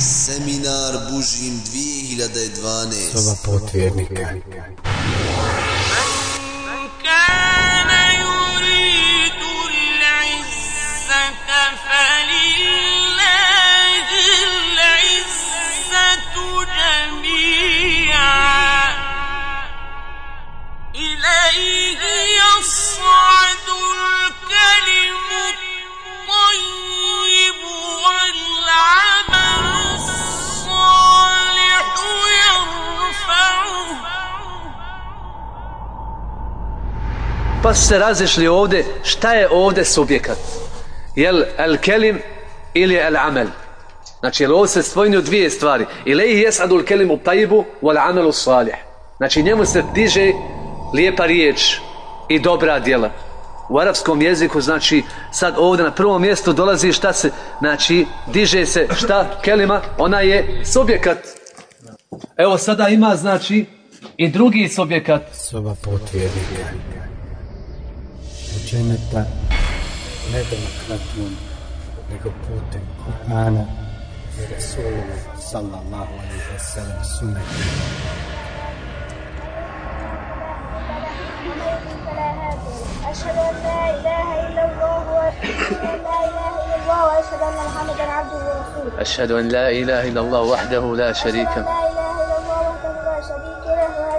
Seminar Bužim 2012 Soba potvjernika. Pa su se razišli ovdje, šta je ovdje subjekat? Jel el kelim ili el amel? Znači, jel ovdje se spominju dvije stvari. Ilaihi jesadul kelimu tajibu wal amelu salih. Znači, njemu se diže lijepa riječ i dobra djela. U arapskom jeziku, znači, sad ovdje na prvom mjestu dolazi šta se, znači, diže se šta kelima, ona je subjekat. Evo sada ima, znači, i drugi subjekat. Soba. Učeneta ne demokratijom, nego putem Kur'ana i Rasulova sallallahu alaihi wa sallam. أشهد أن لا إله إلا الله وأشهد أن لا إله إلا الله وأشهد أن محمدا عبده ورسوله. أشهد أن لا إله إلا الله وحده لا شريك له.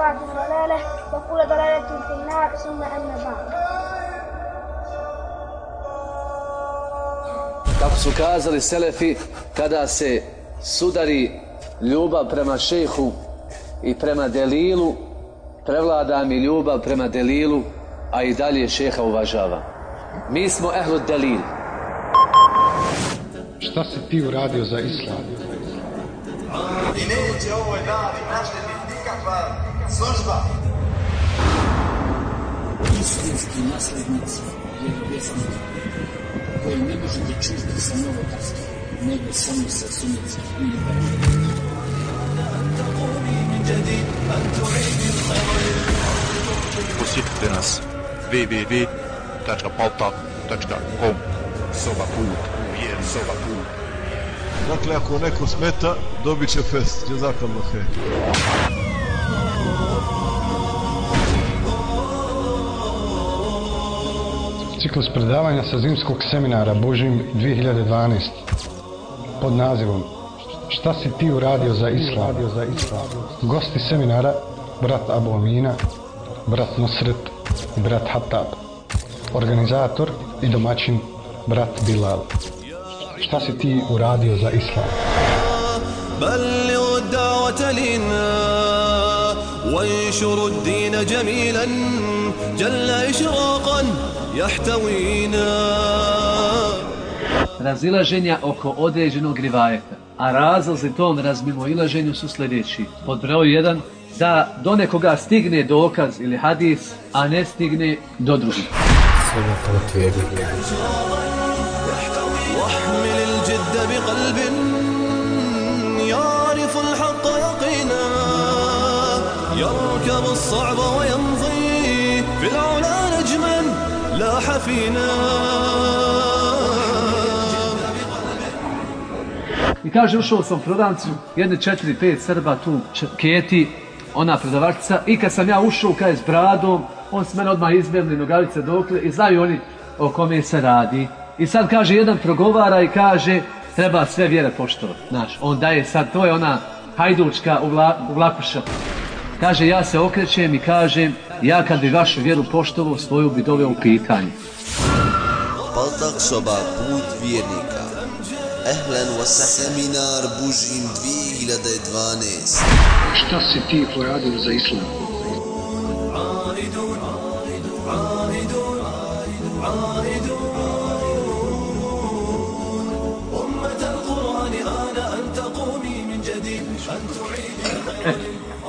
وكل بدعة ضلالة وكل ضلالة في النار ثم أما بعد Kako su kazali Selefi, kada se sudari ljubav prema šehu i prema delilu, prevlada mi ljubav prema delilu, a i dalje šeha uvažava. Mi smo ehlu delil. Šta si ti uradio za islam? I neće ovoj dani naštetiti nikakva služba. istinski naslednici vjerovjesnika koji ne možete čuti sa novotarskih, nego samo sa sunnetskih ili Posjetite nas www.paltak.com Soba put, vjer soba put. Dakle, ako neko smeta, dobit će fest. Jazakallah khair. Ciklus predavanja sa zimskog seminara Božim 2012 pod nazivom Šta si ti uradio za islam? Gosti seminara brat Abu Amina, brat Nusret i brat Hatab. Organizator i domaćin brat Bilal. Šta si ti uradio za islam? بلغ الدعوة لنا وانشر الدين جميلا جل إشراقا يحتوينا Razilaženja oko određenog rivajeta. A razlozi tom razmimoilaženju su sljedeći. Pod broj 1 da do nekoga stigne dokaz ili hadis, a ne stigne do drugih. Soba potvjernika. واحمل الجد بقلب يعرف الحق يقينا يركب الصعب ويمضي في العلا نجما لاح فينا I kaže, ušao sam u prodavnicu, jedne četiri, pet Srba tu č- keti, ona prodavačica, i kad sam ja ušao, kaže, s bradom, on s mene odmah izbjegli nogavice dokle i znaju oni o kome se radi. I sad kaže, jedan progovara i kaže, treba sve vjere poštovati. Znaš, on daje sad, to je ona hajdučka u, vla, u vlakuša. Kaže, ja se okrećem i kažem, ja kad bi vašu vjeru poštovao, svoju bi doveo u pitanje. Paltak soba put vjernika. Ehlen wa seminar Bužim 2012. Šta si ti uradio za islam?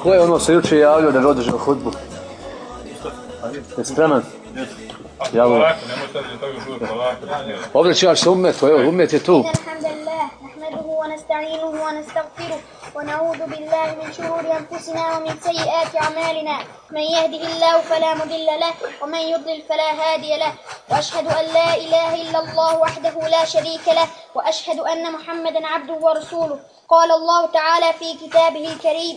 Ko je ono se juče javljao da bi održao hudbu? Je spreman? Javo. Ovdje ću se umet, evo, umet je tu. الحمد لله نحمده ونستعينه ونستغفره ونعوذ بالله من شرور أنفسنا ومن سيئات أعمالنا من يهده الله فلا مضل له ومن يضلل فلا هادي له وأشهد أن لا إله إلا الله وحده لا شريك له وأشهد أن محمدا عبده ورسوله قال الله تعالى في كتابه الكريم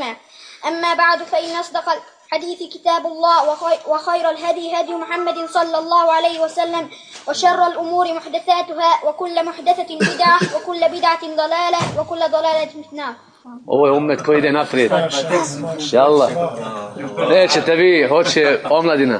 أما بعد فإن أصدق الحديث كتاب الله وخي- وخير الهدي هدي محمد صلى الله عليه وسلم وشر الأمور محدثاتها وكل محدثة بدعة وكل بدعة ضلالة وكل ضلالة في النار Ovo je umet koji ide naprijed. Jalla. Nećete vi, hoće omladina.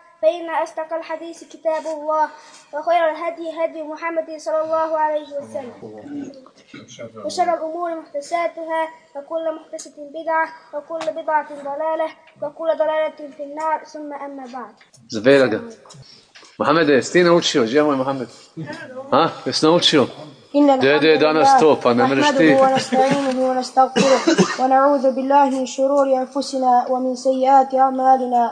فإن أصدق الحديث كتاب الله وخير الهدي هدي محمد صلى الله عليه وسلم وشر الأمور محدثاتها وكل محدثة بدعة وكل بدعة ضلالة وكل ضلالة في النار ثم أما بعد ga. Mohamede, jesi naučio? Gdje je moj Mohamed? Ha? Jesi naučio? الحمد Dede je danas to, pa ne mreš ti. نحمده ونستعينه ونستغفره ونعوذ بالله من شرور أنفسنا ومن سيئات أعمالنا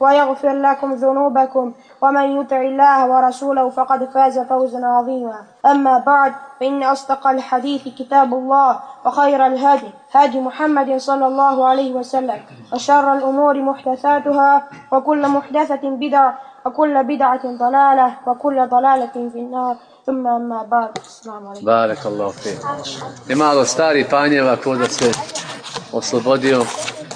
ويغفر لكم ذنوبكم ومن يطع الله ورسوله فقد فاز فوزا عظيما. أما بعد فإن أصدق الحديث كتاب الله وخير الهدي هدي محمد صلى الله عليه وسلم وشر الأمور محدثاتها وكل محدثة بدعة وكل بدعة ضلالة وكل ضلالة في النار. ثم أما بعد السلام عليكم. Barek Allah Ima malo stari panjeva ko da se oslobodio,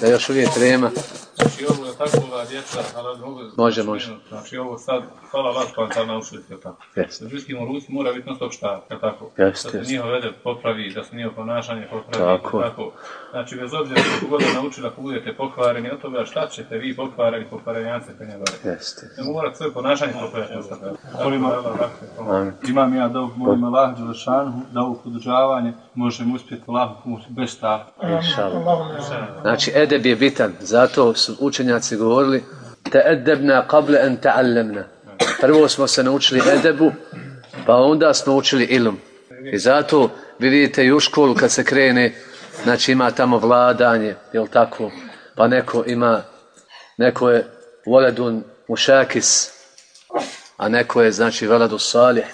da još uvijek trema. Znači ovo je tako ova djeca, ali mogu... Može, može. Znači ovo sad, hvala Allah pa sad naučili ste tako. Jeste. Ženskim u ruci mora biti non šta, je tako? Jeste, Da se njihov vede popravi, da se njihovo ponašanje popravi, Tako. tako. Znači bez obzira što god da naučili ako budete pokvareni od toga, šta ćete vi pokvareni, pokvarenjanci kad njega Jeste. Ne morate svoje ponašanje popraviti. Molim, imam ja da molim Allah Đelešanu da ovo podržavanje možemo uspjeti pomoći bez straha. Znači, edeb je bitan, zato su učenjaci govorili Ta'edebna qable an ta'allemna. Prvo smo se naučili edebu, pa onda smo učili ilum. I zato vidite i u školu kad se krene, znači ima tamo vladanje, jel tako? Pa neko ima, neko je voledun mušakis, a neko je znači veladu salih,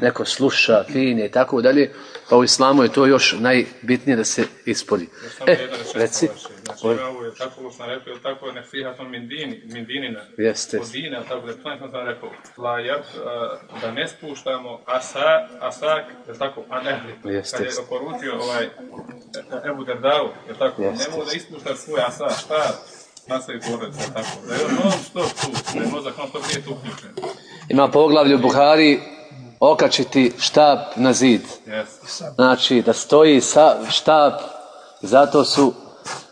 neko sluša, fin i tako dalje, pa u islamu je to još najbitnije da se ispolji. E, reci. Znači, ovo je tako sam rekao, tako je nefihatom min dini, min dinina. Jeste. Od dina, tako da je sam sam rekao. La jab, da ne spuštamo asa, asak, je tako, ehli. Jeste, Kad je jeste. poručio ovaj Ebu Derdau, je tako, Jeste. nemoj da ispuštaš svoj asa, šta, na svoju porodicu, je tako. Da je on stop tu, da je mozak tu uključen. Ima poglavlje u Buhari okačiti štap na zid. Yes. Znači da stoji sa, štap, zato su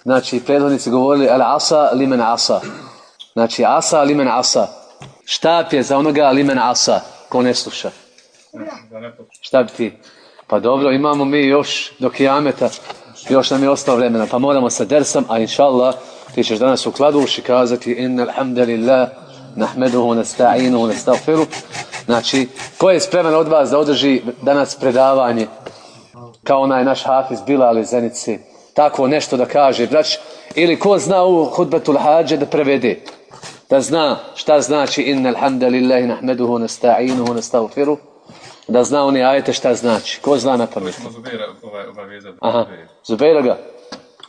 znači prethodnici govorili al asa limen asa. Znači asa limen asa. Štap je za onoga limen asa, ko ne sluša. Šta bi ti? Pa dobro, imamo mi još do kijameta, još nam je ostalo vremena, pa moramo sa dersom, a inša Allah, ti ćeš danas u kladuši kazati inna alhamdulillah, nahmeduhu, nasta'inuhu, nasta'firu. Znači, ko je spreman od vas da održi danas predavanje, kao onaj naš hafiz Bilal iz Zenice, tako nešto da kaže, brać, ili ko zna u hudbetul hađe da prevede, da zna šta znači inna alhamdulillahi nahmeduhu, nasta'inuhu, nasta'firu, da zna oni ajete šta znači. Ko zna na pamet? Ovaj. Aha, Zubeira ga.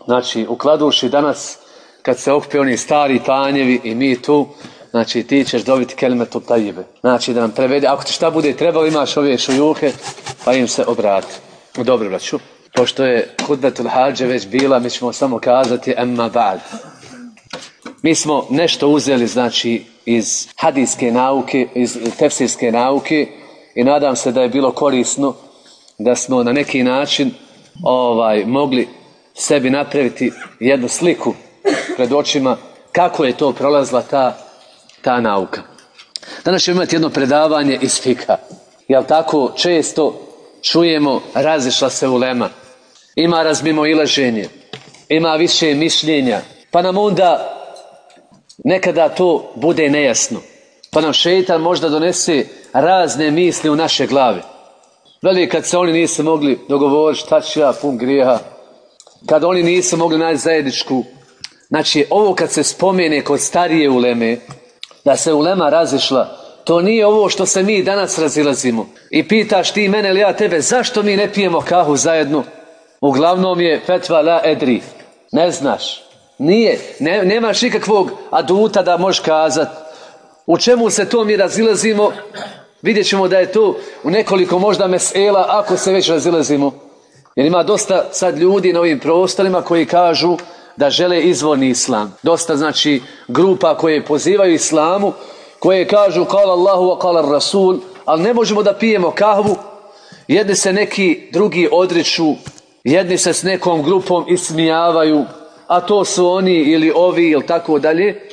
Znači, u Kladuši danas, kad se okupe oni stari panjevi i mi tu, znači ti ćeš dobiti kelmetu tajibe. Znači da nam prevede, ako ti šta bude trebalo, imaš ove šujuhe, pa im se obrati. Dobro, braću. Pošto je hudbetul hađe već bila, mi ćemo samo kazati emma ba'd. Mi smo nešto uzeli, znači, iz hadijske nauke, iz tefsirske nauke i nadam se da je bilo korisno da smo na neki način ovaj mogli sebi napraviti jednu sliku pred očima kako je to prolazila ta, ta nauka. Danas ćemo imati jedno predavanje iz fika. Jel tako često čujemo razišla se ulema. Ima razmimo ilaženje. Ima više mišljenja. Pa nam onda nekada to bude nejasno. Pa nam šeitan možda donese razne misli u naše glave. Veli kad se oni nisu mogli dogovoriti šta ću ja pun grijeha, kad oni nisu mogli naći zajedničku. Znači ovo kad se spomene kod starije uleme, da se ulema razišla, to nije ovo što se mi danas razilazimo. I pitaš ti mene ili ja tebe, zašto mi ne pijemo kahu zajedno? Uglavnom je fetva la edri. Ne znaš. Nije. Ne, nemaš nikakvog aduta da možeš kazat. U čemu se to mi razilazimo? Vidjet ćemo da je to u nekoliko možda mesela ako se već razilazimo. Jer ima dosta sad ljudi na ovim prostorima koji kažu da žele izvorni islam. Dosta znači grupa koje pozivaju islamu, koje kažu kala Allahu kala Rasul, ali ne možemo da pijemo kahvu, jedni se neki drugi odriču, jedni se s nekom grupom ismijavaju, a to su oni ili ovi ili tako dalje.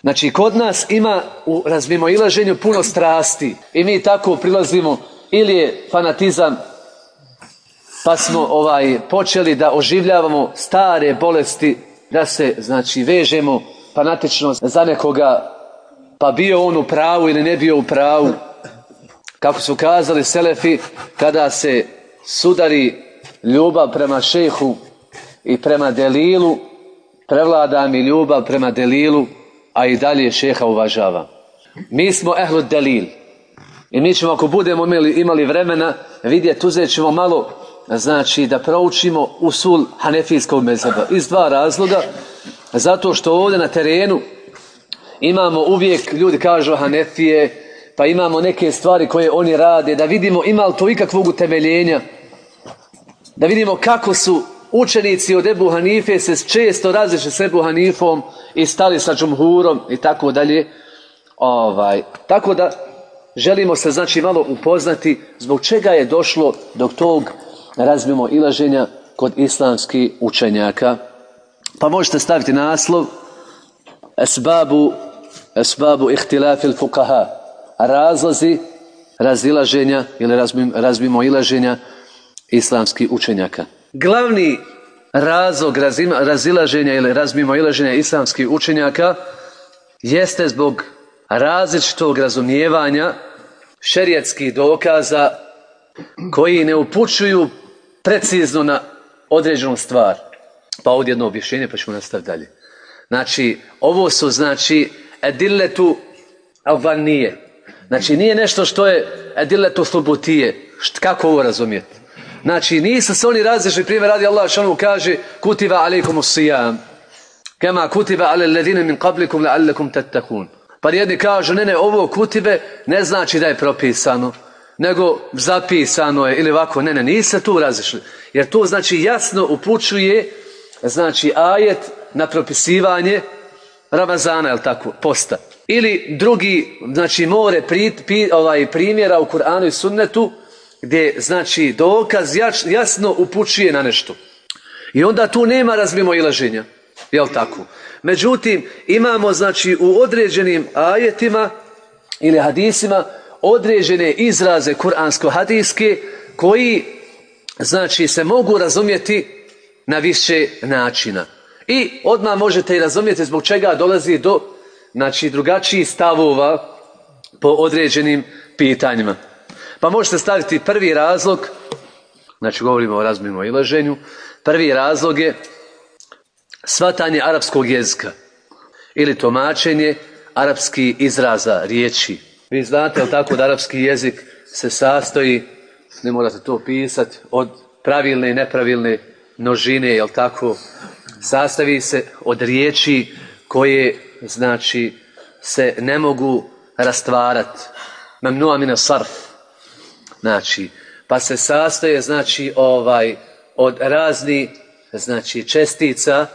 Znači, kod nas ima u razmimoilaženju puno strasti i mi tako prilazimo ili je fanatizam pa smo ovaj počeli da oživljavamo stare bolesti, da se znači vežemo fanatično za nekoga, pa bio on u pravu ili ne bio u pravu. Kako su kazali Selefi, kada se sudari ljubav prema šehu i prema delilu, prevlada mi ljubav prema delilu, a i dalje šeha uvažava. Mi smo ehlu delil. I mi ćemo, ako budemo imali, imali vremena, vidjeti, uzet ćemo malo znači da proučimo usul hanefijskog mezheba iz dva razloga. Zato što ovdje na terenu imamo uvijek ljudi kažu hanefije pa imamo neke stvari koje oni rade da vidimo ima li to ikakvog utemeljenja. Da vidimo kako su učenici od Ebu Hanife se često razišli s Ebu Hanifom i stali sa džumhurom i tako dalje. Ovaj, tako da želimo se znači malo upoznati zbog čega je došlo do tog razmimo ilaženja kod islamskih učenjaka. Pa možete staviti naslov Esbabu, esbabu ihtilafil fukaha. Razlozi razilaženja ili razmimo ilaženja islamskih učenjaka. Glavni razlog razilaženja ili razmimo ilaženja islamskih učenjaka jeste zbog različitog razumijevanja šerijatskih dokaza koji ne upućuju precizno na određenu stvar. Pa ovdje jedno objašnjenje pa ćemo nastaviti dalje. Znači, ovo su znači edilletu avanije. Znači, nije nešto što je edilletu slobutije. Št, kako ovo razumijeti? Znači, nisu se oni različni, primjer radi Allah što kaže kutiva alaikum sijam. Kama kutiva ale ledine min qablikum la'allakum tattakun. Pa jedni kažu, ne, ne, ovo kutibe ne znači da je propisano, nego zapisano je ili ovako, ne, ne, niste tu razišli. Jer to znači jasno upućuje, znači ajet na propisivanje Ramazana, jel tako, posta. Ili drugi, znači more pri, pi, ovaj, primjera u Kur'anu i Sunnetu, gdje znači dokaz jasno upućuje na nešto. I onda tu nema razmimo ilaženja. Jel tako? Međutim, imamo znači u određenim ajetima ili hadisima određene izraze kuransko-hadijske koji znači se mogu razumjeti na više načina. I odmah možete i razumjeti zbog čega dolazi do znači drugačijih stavova po određenim pitanjima. Pa možete staviti prvi razlog, znači govorimo o razmimo ilaženju, prvi razlog je svatanje arapskog jezika ili tumačenje arapski izraza, riječi. Vi znate, li tako, da arapski jezik se sastoji, ne morate to pisati, od pravilne i nepravilne množine, jel tako, sastavi se od riječi koje, znači, se ne mogu rastvarati. Mamnu amina sarf. Znači, pa se sastoje, znači, ovaj, od razni, znači, čestica,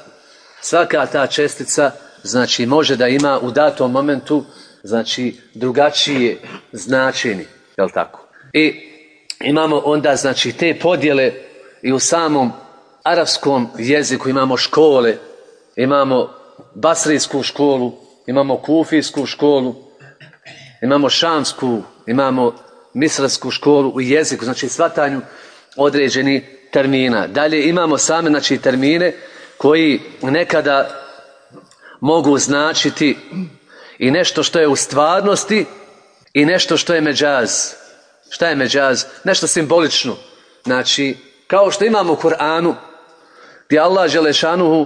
svaka ta čestica znači može da ima u datom momentu znači drugačije značenje, jel tako? I imamo onda znači te podjele i u samom arapskom jeziku imamo škole, imamo basrijsku školu, imamo kufijsku školu, imamo šamsku, imamo misrarsku školu u jeziku, znači svatanju određeni termina. Dalje imamo same znači termine koji nekada mogu značiti i nešto što je u stvarnosti i nešto što je međaz. Šta je međaz? Nešto simbolično. Znači, kao što imamo u Kur'anu, gdje Allah Želešanuhu,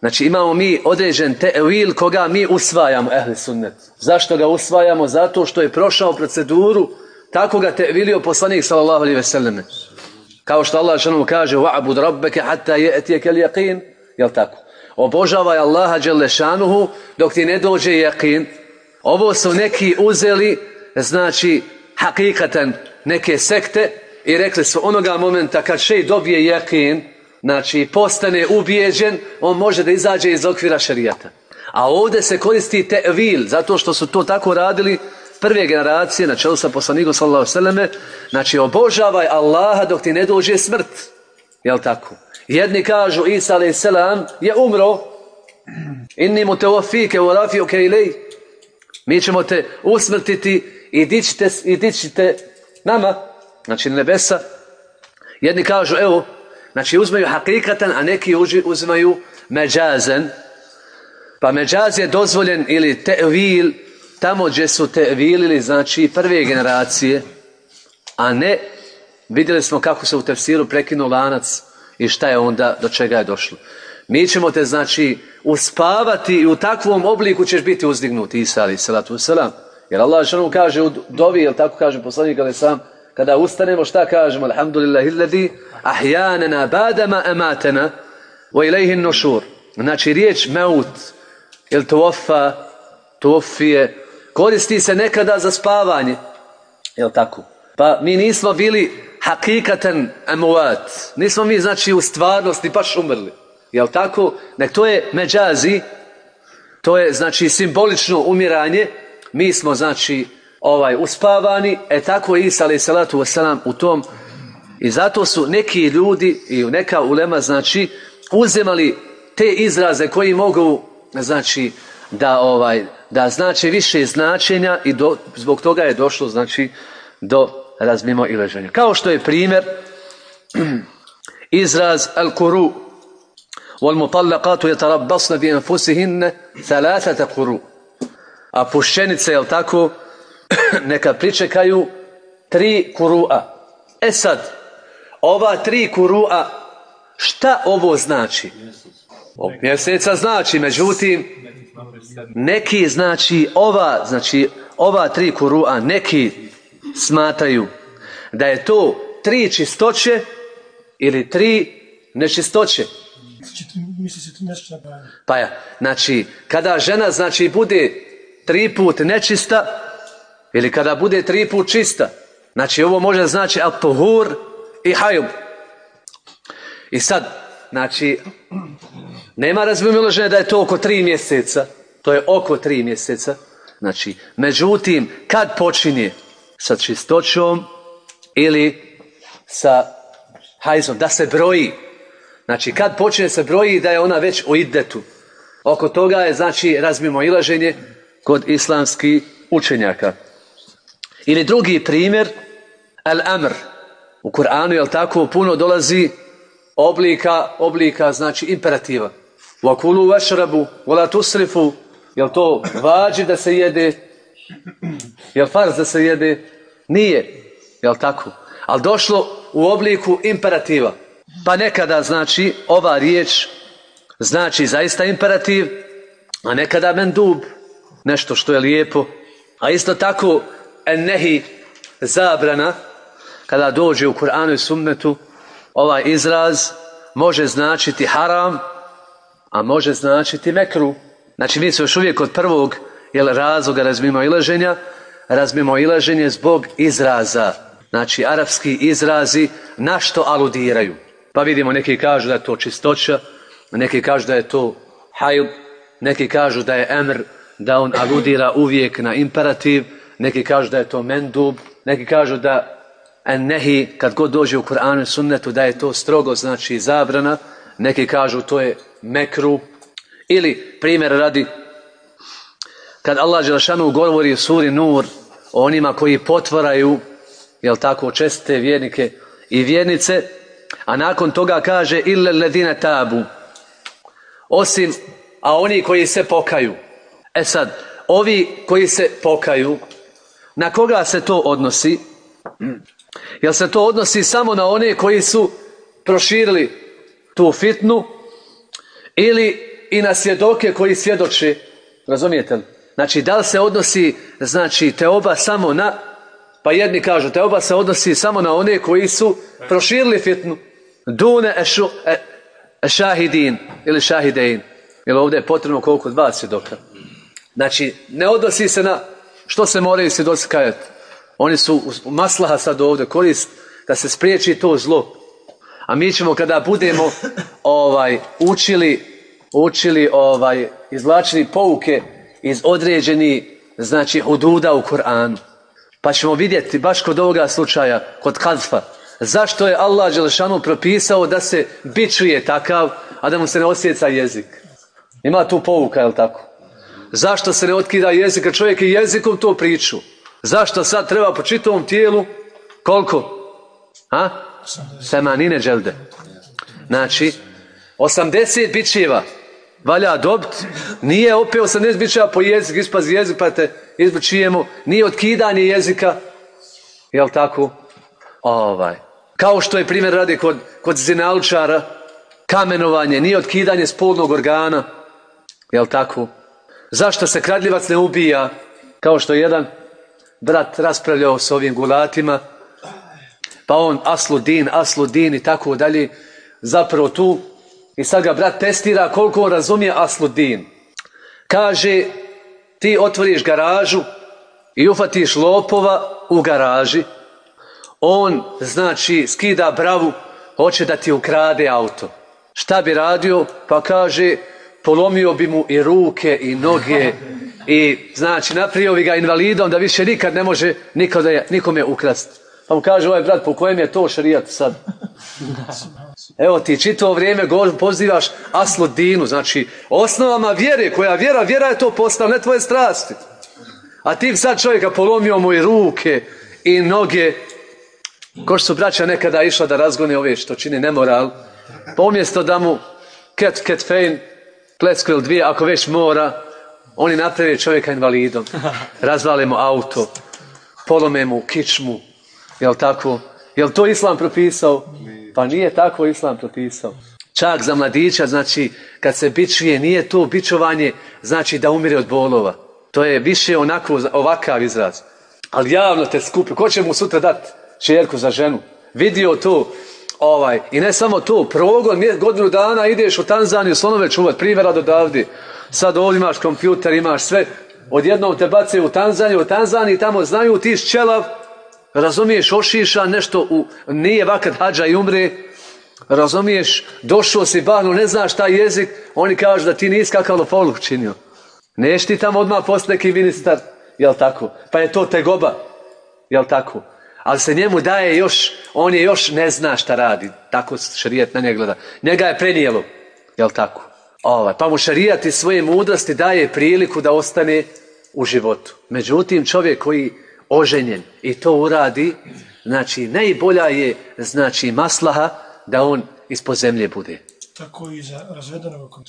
znači imamo mi određen te'vil koga mi usvajamo, ehli sunnet. Zašto ga usvajamo? Zato što je prošao proceduru, tako ga te'vilio poslanik sallallahu alaihi ve selleme. Kao što Allah Želešanuhu kaže, wa'bud rabbeke hatta je'tijeke l-jaqin, Jel tako? Obožavaj Allaha Đelešanuhu dok ti ne dođe jakin. Ovo su neki uzeli, znači, hakikatan neke sekte i rekli su onoga momenta kad šej dobije jakin, znači postane ubijeđen, on može da izađe iz okvira šarijata. A ovdje se koristi tevil, zato što su to tako radili prve generacije, na čelu sa poslanikom sallallahu sallame, znači obožavaj Allaha dok ti ne dođe smrt. Jel tako? Jedni kažu Isa a.s. je umro. Inni mu te ofike u rafiju kejlej. Mi ćemo te usmrtiti i dićite, i dićite nama, znači nebesa. Jedni kažu, evo, znači uzmaju hakikatan, a neki uzmaju međazen. Pa međaz je dozvoljen ili tevil, tamo gdje su tevilili, znači prve generacije, a ne, vidjeli smo kako se u tefsiru prekinuo lanac i šta je onda, do čega je došlo. Mi ćemo te, znači, uspavati i u takvom obliku ćeš biti uzdignut, Isa ali salatu wasalam. Jer Allah što kaže u dovi, jel tako kaže poslanik ali sam, kada ustanemo šta kažemo, alhamdulillah illadi, ahjanena badama ematena, wa ilaihin nušur. Znači, riječ meut, ili tuofa, tuofije, koristi se nekada za spavanje, jel tako? Pa mi nismo bili hakikaten emuat. Nismo mi, znači, u stvarnosti baš umrli. Jel tako? Nek to je međazi, to je, znači, simbolično umiranje. Mi smo, znači, ovaj, uspavani, e tako je Isa, salatu wasalam, u tom. I zato su neki ljudi i neka ulema, znači, uzemali te izraze koji mogu, znači, da ovaj da znači više značenja i do, zbog toga je došlo znači do razmimo i leženja. Kao što je primjer izraz al-kuru yatarabbasna bi anfusihinna thalathata kuru. A pušćenice, jel tako, neka pričekaju tri kurua. E sad, ova tri kurua, Šta ovo znači? Ovog mjeseca znači, međutim, neki znači ova, znači ova tri kurua, neki smatraju da je to tri čistoće ili tri nečistoće. Pa ja, znači, kada žena znači bude tri put nečista ili kada bude tri put čista, znači ovo može znači al-tuhur i hajub. I sad, znači, nema razmiloženja da je to oko tri mjeseca, to je oko tri mjeseca, znači, međutim, kad počinje sa čistoćom ili sa hajzom, da se broji, Znači, kad počne se broji da je ona već u iddetu. Oko toga je, znači, razmimo ilaženje kod islamskih učenjaka. Ili drugi primjer, al-amr. U Kur'anu, jel tako, puno dolazi oblika, oblika, znači, imperativa. Vakulu vašrabu, vola tusrifu, jel to vađi da se jede, jel farz da se jede? Nije, jel tako? Ali došlo u obliku imperativa. Pa nekada znači ova riječ znači zaista imperativ, a nekada mendub, nešto što je lijepo. A isto tako nehi zabrana, kada dođe u Kur'anu i sunnetu, ovaj izraz može značiti haram, a može značiti mekru. Znači mi se još uvijek od prvog jel, razloga razmimo ilaženja, razmimo ilaženje zbog izraza. Znači arapski izrazi na što aludiraju. Pa vidimo, neki kažu da je to čistoća, neki kažu da je to hajub, neki kažu da je emr, da on aludira uvijek na imperativ, neki kažu da je to mendub, neki kažu da en nehi, kad god dođe u Kur'anu i sunnetu, da je to strogo, znači zabrana, neki kažu to je mekru, ili primjer radi, kad Allah Đelšanu govori u suri Nur o onima koji potvaraju, jel tako, česte vjernike i vjernice, a nakon toga kaže ille ledine tabu. Osim, a oni koji se pokaju. E sad, ovi koji se pokaju, na koga se to odnosi? Jel se to odnosi samo na one koji su proširili tu fitnu ili i na svjedoke koji svjedoče? Razumijete li? Znači, da li se odnosi, znači, te oba samo na, pa jedni kažu, te oba se odnosi samo na one koji su proširili fitnu. Dune ešu, e, e šahidin ili šahidein. Jer ovdje je potrebno koliko dva svjedoka. Znači, ne odnosi se na što se moraju svjedoci kajati. Oni su maslaha sad ovdje korist da se spriječi to zlo. A mi ćemo kada budemo ovaj učili učili ovaj izvlačili pouke iz određeni znači hududa u Koranu. Pa ćemo vidjeti baš kod ovoga slučaja, kod Kadfa, zašto je Allah Đelešanu propisao da se bičuje takav, a da mu se ne osjeca jezik. Ima tu pouka, jel tako? Zašto se ne otkida jezik, a čovjek je jezikom to priču? Zašto sad treba po čitavom tijelu? Koliko? A? Semanine dželde. Znači, 80 bićeva valja dobit, nije opet 80 bićeva po jezik, ispazi jezik, pa te izbičujemo, nije otkidanje jezika, jel tako? Ovaj. Kao što je primjer radi kod, kod zinalčara, kamenovanje, nije otkidanje spolnog organa, jel tako? Zašto se kradljivac ne ubija, kao što je jedan brat raspravljao s ovim gulatima, pa on asludin, asludin i tako dalje, zapravo tu, i sad ga brat testira koliko on razumije asludin. Kaže, ti otvoriš garažu i ufatiš lopova u garaži, on, znači, skida bravu, hoće da ti ukrade auto. Šta bi radio? Pa kaže, polomio bi mu i ruke i noge i, znači, napravio bi ga invalidom da više nikad ne može nikada, nikome ukrasti. Pa mu kaže ovaj brat, po kojem je to šarijat sad? Evo ti čito vrijeme pozivaš aslodinu, znači osnovama vjere, koja vjera, vjera je to postao, ne tvoje strasti. A ti sad čovjeka polomio mu i ruke i noge Ko što su braća nekada išla da razgone ove što čini nemoral, pa umjesto da mu ket, ket fejn, plecku ili dvije, ako već mora, oni naprave čovjeka invalidom. Razvale mu auto, polome mu kičmu, jel tako? Jel to Islam propisao? Pa nije tako Islam propisao. Čak za mladića, znači, kad se bičuje, nije to bičovanje, znači da umire od bolova. To je više onako, ovakav izraz. Ali javno te skupi. Ko će mu sutra dati čerku za ženu? Vidio to, ovaj, i ne samo to, progon, godinu dana ideš u Tanzaniju slonove čuvat, primjera do davdi. Sad ovdje imaš kompjuter, imaš sve, odjednom te bace u Tanzaniju, u Tanzaniji tamo znaju ti šćelav, razumiješ, ošiša nešto, u, nije vakat hađa i umre, razumiješ, došao si bahnu, ne znaš taj jezik, oni kažu da ti nisi kakav lopoluk činio. Neš ti tamo odmah posti neki ministar, jel tako? Pa je to tegoba, jel tako? Ali se njemu daje još, on je još ne zna šta radi. Tako šarijet na njega gleda. Njega je prenijelo, jel tako? Ovaj, pa mu šarijat iz svoje mudrosti daje priliku da ostane u životu. Međutim, čovjek koji oženjen i to uradi, znači najbolja je znači maslaha da on ispod zemlje bude. Tako i za razvedenog.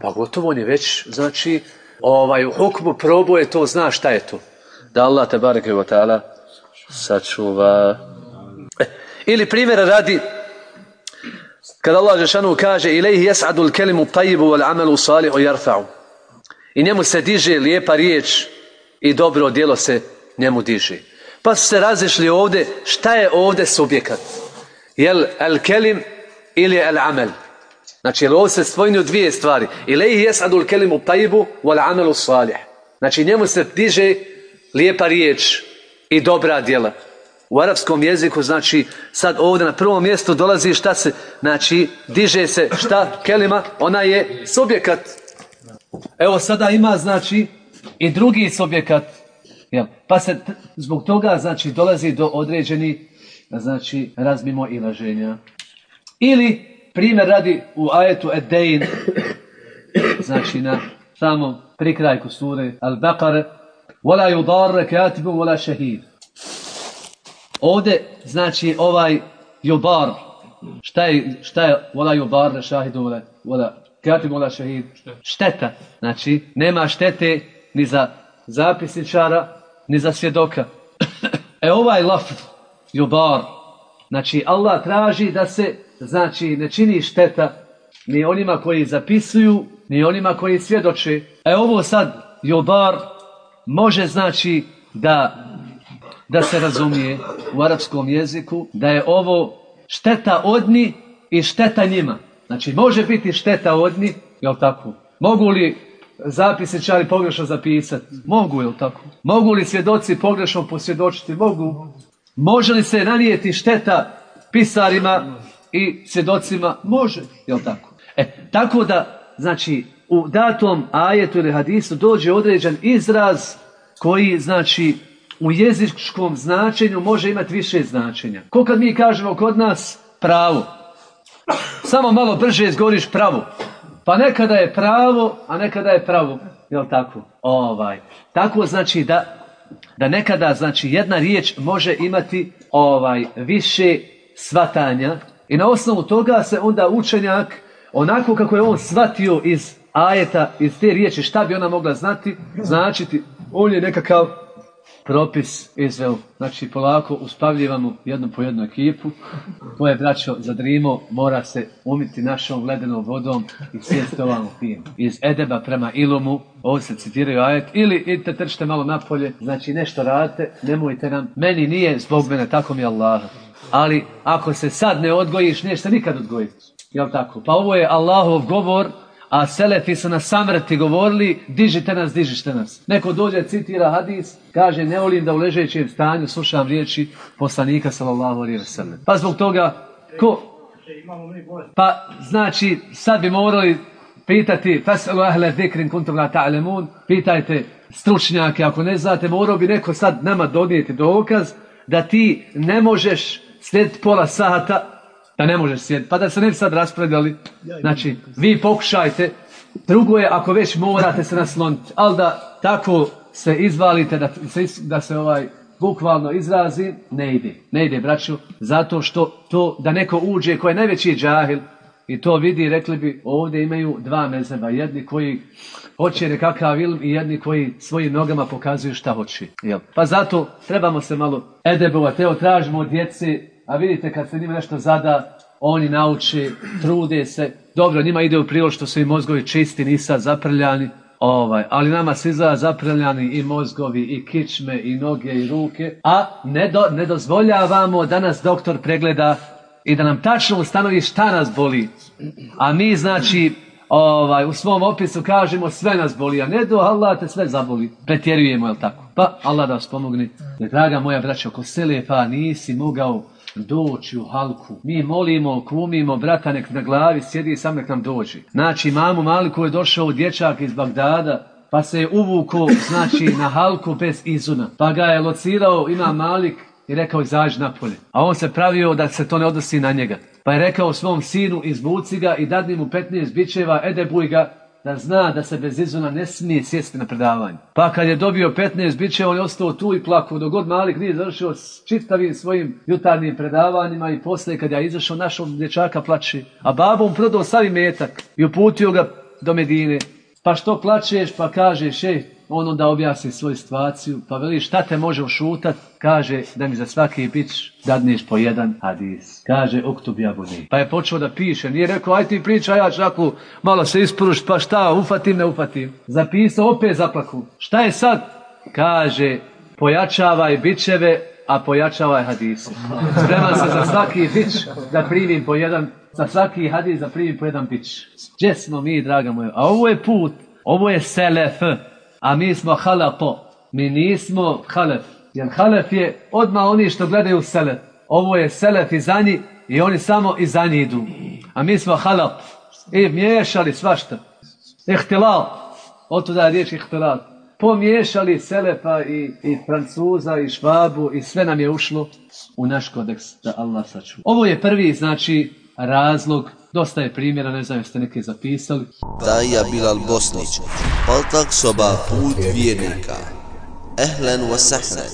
Pa gotovo on je već, znači, ovaj, u hukmu proboje to, zna šta je to. Da Allah te bareke ta'ala sačuva. E, Ili primjera radi, kada Allah Žešanu kaže Ilaihi jes'adu l-kelimu tajibu wal amalu salihu jarfa'u. I njemu se diže lijepa riječ i dobro djelo se njemu diže. Pa su se razišli ovdje, šta je ovdje subjekat? Jel al-kelim ili al-amel? Znači, jel ovo se spojni u dvije stvari. Ilaihi jes'adu l-kelimu tajibu wal amalu salih. Znači, njemu se diže lijepa riječ i dobra djela. U arapskom jeziku, znači, sad ovdje na prvom mjestu dolazi šta se, znači, diže se šta kelima, ona je subjekat. Evo sada ima, znači, i drugi subjekat. Jel? Pa se t- zbog toga, znači, dolazi do određeni, znači, razmimo i laženja. Ili, primjer radi u ajetu Ed-Dein, znači na samom prikrajku sure Al-Baqara, وَلَا يُضَارَ كَاتِبٌ وَلَا شَهِيدٌ Ovdje, znači, ovaj jubar, šta je, šta je vola jubar, šahidu, vola, vola, katib, vola šahid, šteta. Znači, nema štete ni za zapisničara, ni za svjedoka. e ovaj laf, jubar, znači, Allah traži da se, znači, ne čini šteta ni onima koji zapisuju, ni onima koji svjedoče. E ovo sad, jubar, može znači da da se razumije u arapskom jeziku da je ovo šteta odni i šteta njima. Znači može biti šteta odni, jel tako? Mogu li zapisničari pogrešno zapisati? Mogu, jel tako? Mogu li svjedoci pogrešno posvjedočiti? Mogu. Može li se nanijeti šteta pisarima i svjedocima? Može, jel tako? E, tako da, znači, u datom ajetu ili hadisu dođe određen izraz koji, znači, u jezičkom značenju može imati više značenja. Ko kad mi kažemo kod nas pravo. Samo malo brže izgovoriš pravo. Pa nekada je pravo, a nekada je pravo. Jel tako? Ovaj. Tako znači da, da nekada znači jedna riječ može imati ovaj više svatanja i na osnovu toga se onda učenjak onako kako je on shvatio iz ajeta, iz te riječi šta bi ona mogla znati, značiti, on je nekakav propis izveo. Znači, polako uspavljivamo jednu po jednu ekipu. To je, braćo, zadrimo, mora se umiti našom ledenom vodom i sjesti ovamo pijem. Iz Edeba prema Ilomu, ovo se citiraju ajet, ili idite trčite malo napolje, znači nešto radite, nemojte nam, meni nije zbog mene, tako mi je Allah. Ali ako se sad ne odgojiš, neće se nikad odgojiti. Jel tako? Pa ovo je Allahov govor, a Selefi su na samrti govorili, dižite nas, dižite nas. Neko dođe, citira hadis, kaže, ne volim da u ležećem stanju slušam riječi poslanika, sallallahu alaihi wa sallam. Pa zbog toga, ko? Pa, znači, sad bi morali pitati, ahle kuntum la ta'lemun, pitajte stručnjake, ako ne znate, morao bi neko sad nama donijeti dokaz da ti ne možeš slijediti pola sata da ne možeš sjediti. Pa da se ne bi sad raspravljali. Znači, vi pokušajte. Drugo je, ako već morate se nasloniti. Ali da tako se izvalite, da se, da se ovaj bukvalno izrazi, ne ide. Ne ide, braću. Zato što to, da neko uđe koji je najveći džahil, i to vidi, rekli bi, ovdje imaju dva mezeba. Jedni koji hoće nekakav ilm i jedni koji svojim nogama pokazuju šta hoće. Jel? Pa zato trebamo se malo edebovati. Evo tražimo od djece, a vidite kad se njima nešto zada, oni nauče, trude se. Dobro, njima ide u prilog što su im mozgovi čisti, nisu zaprljani. Ovaj, ali nama svi izgleda zaprljani i mozgovi, i kičme, i noge, i ruke. A ne, do, ne dozvoljavamo da nas doktor pregleda i da nam tačno ustanovi šta nas boli. A mi, znači, ovaj, u svom opisu kažemo sve nas boli, a ne do Allah te sve zaboli. Pretjerujemo, jel tako? Pa Allah da vas pomogne. Draga moja braća, sele pa nisi mogao doći u halku. Mi molimo, kumimo, brata nek na glavi sjedi i sam nek nam dođe. Znači, mamu Maliku je došao dječak iz Bagdada, pa se je uvuko, znači, na halku bez izuna. Pa ga je locirao, ima Malik, i rekao izađi napolje. A on se pravio da se to ne odnosi na njega. Pa je rekao svom sinu izvuci ga i dadni mu 15 bićeva, edebuj ga, da zna da se bez izuna ne smije sjesti na predavanje. Pa kad je dobio 15 bićeva, on je ostao tu i plakao. Dok god Malik nije završio s čitavim svojim jutarnjim predavanjima i poslije kad je izašao našao dječaka plače. A babom prodao savi metak i uputio ga do Medine. Pa što plačeš? Pa kaže, šej, on onda objasni svoju situaciju, pa veli šta te može ušutat, kaže da mi za svaki bić dadneš po jedan hadis. Kaže, uktub jabuni. Pa je počeo da piše, nije rekao, aj ti priča, ja čaku, malo se ispruš, pa šta, ufatim, ne ufatim. Zapisao, opet zaplaku. Šta je sad? Kaže, pojačavaj bićeve, a pojačavaj hadise. Spreman se za svaki bić da primim po jedan, za svaki hadis da primim po jedan bić. Gdje smo mi, draga moja? A ovo je put, ovo je selef, a mi smo halapo. Mi nismo halef. Jer halef je odmah oni što gledaju selef. Ovo je selef i za njih i oni samo i za njih idu. A mi smo halap. I miješali svašta. Ihtilal. Otuda je riječ ihtilal. Pomiješali selefa i, i francuza i švabu i sve nam je ušlo u naš kodeks da Allah sačuva. Ovo je prvi, znači, razlog Dosta je primjera, ne znam jeste neke zapisali. Daja Bilal Bosnić, Paltak soba put vjernika. Ehlen wa sahlen.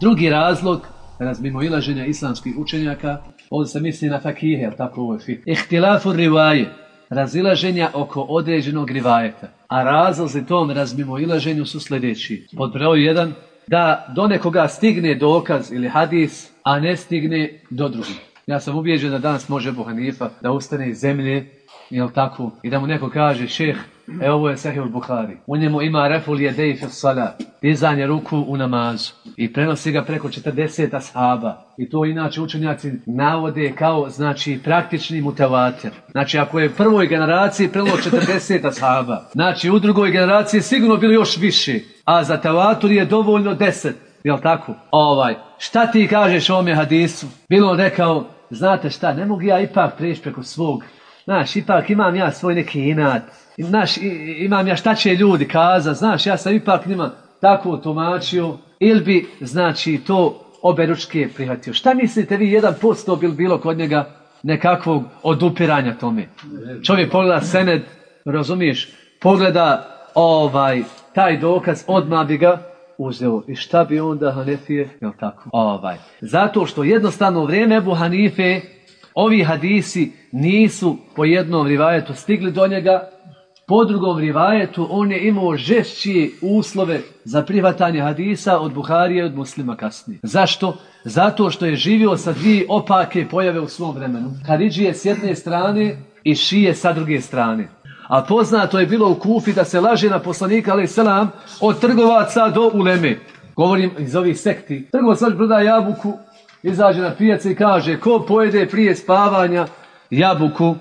Drugi razlog razmimo ilaženja islamskih učenjaka, ovdje se misli na fakihe, tako ovo je fit. Ihtilafu rivaje, razilaženja oko određenog rivajeta. A razlozi tom razmimo ilaženju su sljedeći. Pod broj jedan, da do nekoga stigne dokaz ili hadis, a ne stigne do drugih. Ja sam ubijeđen da danas može Ebu Hanifa da ustane iz zemlje, jel tako, i da mu neko kaže, šeh, e ovo je Sahih Bukhari. U njemu ima reful jedej fi sala, dizanje ruku u namazu. I prenosi ga preko 40 ashaba. I to inače učenjaci navode kao, znači, praktični mutavatir. Znači, ako je u prvoj generaciji prelo 40 ashaba, znači u drugoj generaciji sigurno bilo još više. A za tavatur je dovoljno 10. Jel tako? Ovaj, šta ti kažeš ovome hadisu? Bilo rekao, znate šta, ne mogu ja ipak preći preko svog. Znaš, ipak imam ja svoj neki inat. Znaš, imam ja šta će ljudi kaza. Znaš, ja sam ipak njima tako tumačio. Ili bi, znači, to obe ručke prihvatio. Šta mislite vi, jedan posto bil bilo kod njega nekakvog odupiranja tome? Čovjek pogleda sened, razumiješ, pogleda ovaj, taj dokaz, odmah bi ga uzeo. I šta bi onda Hanefije? Jel tako? Ovaj. Zato što jednostavno vrijeme Ebu Hanife ovi hadisi nisu po jednom rivajetu stigli do njega, po drugom rivajetu on je imao žešći uslove za prihvatanje hadisa od Buharije i od muslima kasnije. Zašto? Zato što je živio sa dvije opake pojave u svom vremenu. Karidžije s jedne strane i šije sa druge strane. A poznato je bilo u Kufi da se laže na poslanika, ali selam, od trgovaca do uleme. Govorim iz ovih sekti. Trgovac prodaje jabuku, izađe na pijace i kaže, ko pojede prije spavanja jabuku,